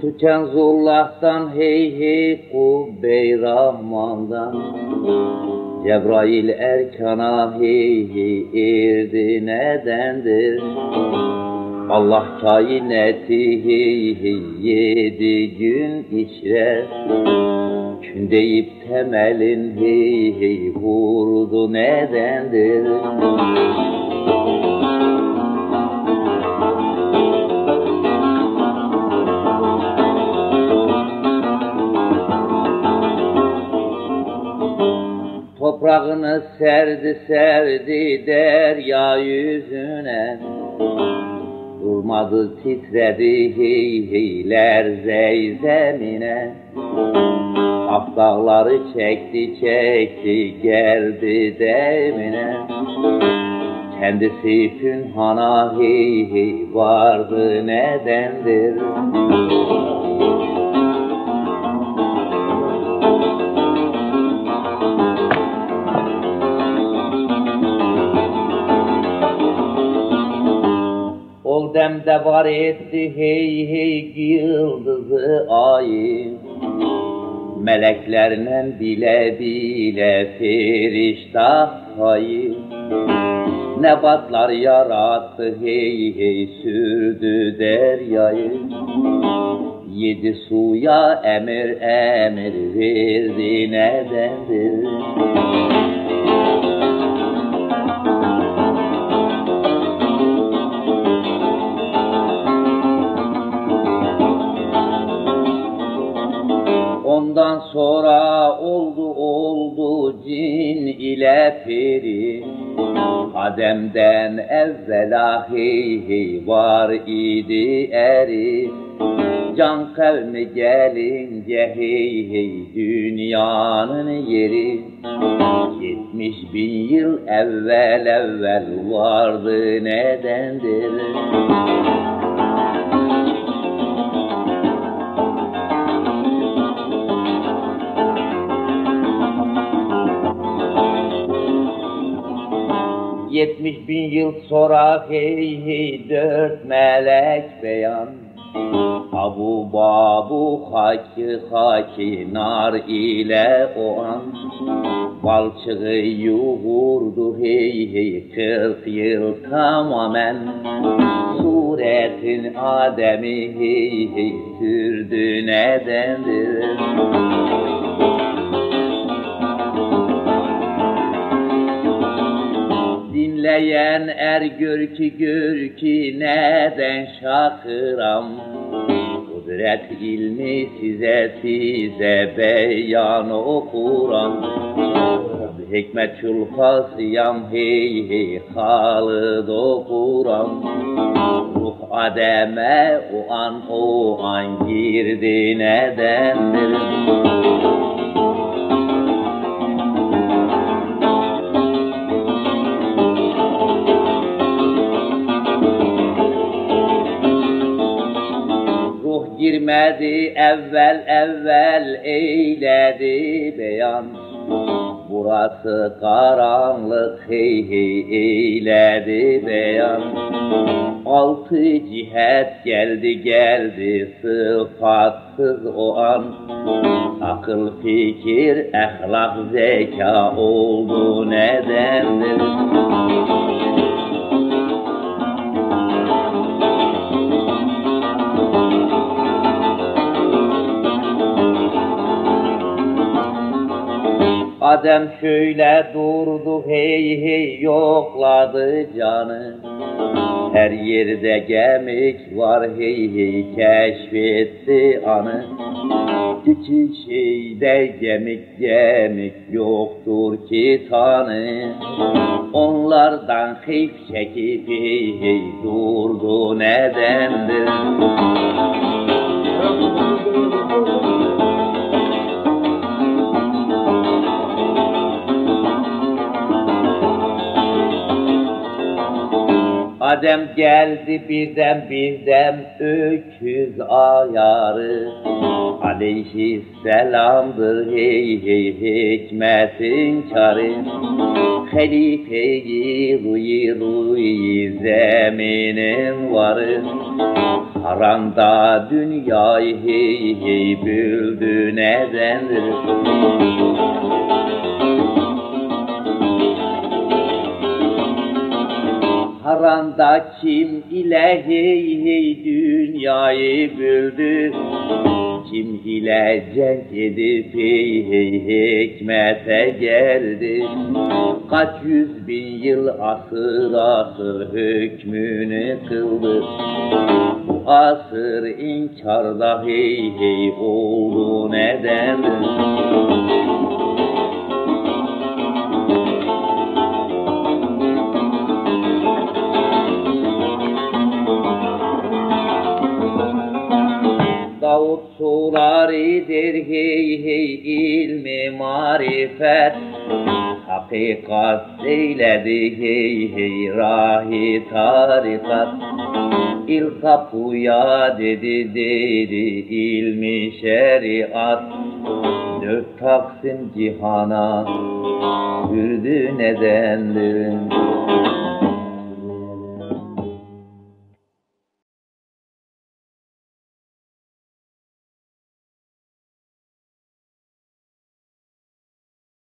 Tüken zullahtan hey hey Kubbey Rahman'dan Cebrail Erkan'a hey hey erdi nedendir? Allah kaineti hey hey yedi gün içre Kün deyip temelin hey hey vurdu nedendir? Toprağını serdi serdi derya yüzüne. Durmadı titredi hey heyler zeyzemine Af dağları çekti çekti geldi demine. Kendisi pünhana hey vardı nedendir? Ol demde var etti hey hey yıldızı ayı Meleklerle bile bile feriştah hayı Nebatlar yarattı hey hey sürdü deryayı. Yedi suya emir emir verdi nedendir cin ile peri Adem'den evvela hey hey var idi eri. Can kavmi gelince hey hey dünyanın yeri. Yetmiş bin yıl evvel evvel vardı nedendir Yetmiş bin yıl sonra hey hey dört melek beyan. Abu babu haki haki nar ile o an Balçığı yoğurdu hey hey kırk yıl tamamen. Suretin Adem'i hey hey sürdü nedendir Dinleyen er gör ki gör ki neden şakıram. Kudret ilmi size size beyan okuram. Hikmet çulkasıyam hey hey halid okuram. Ruh Adem'e o an o an girdi nedendir girmedi evvel evvel eyledi beyan. Burası karanlık hey hey eyledi beyan. Altı cihet geldi geldi sıfatsız o an. Akıl fikir ahlak zeka oldu nedendir Adem şöyle durdu hey hey yokladı canı. Her yerde gemik var hey hey keşfetti anı. Küçük şeyde gemik gemik yoktur ki tanı. Onlardan heyf çekip hey hey durdu nedendir Adem geldi birden birden öküz ayarı Aleyhisselamdır hey hey hikmetin karı Halife-i ruyi ruyi zeminin varı. Haranda dünyayı hey hey büldü nedendir Haranda kim ile hey hey dünyayı büldü Kim ile cenk edip hey hey hikmete geldi? Kaç yüz bin yıl asır asır hükmünü kıldı? Bu asır inkarda hey hey oldu nedendir Davut suraridir hey hey ilmi marifet. Hakikat eyledi hey hey rahi tarikat İl kapıya dedi dedi ilmi şeriat. Dört taksim cihana Hürdü nedendir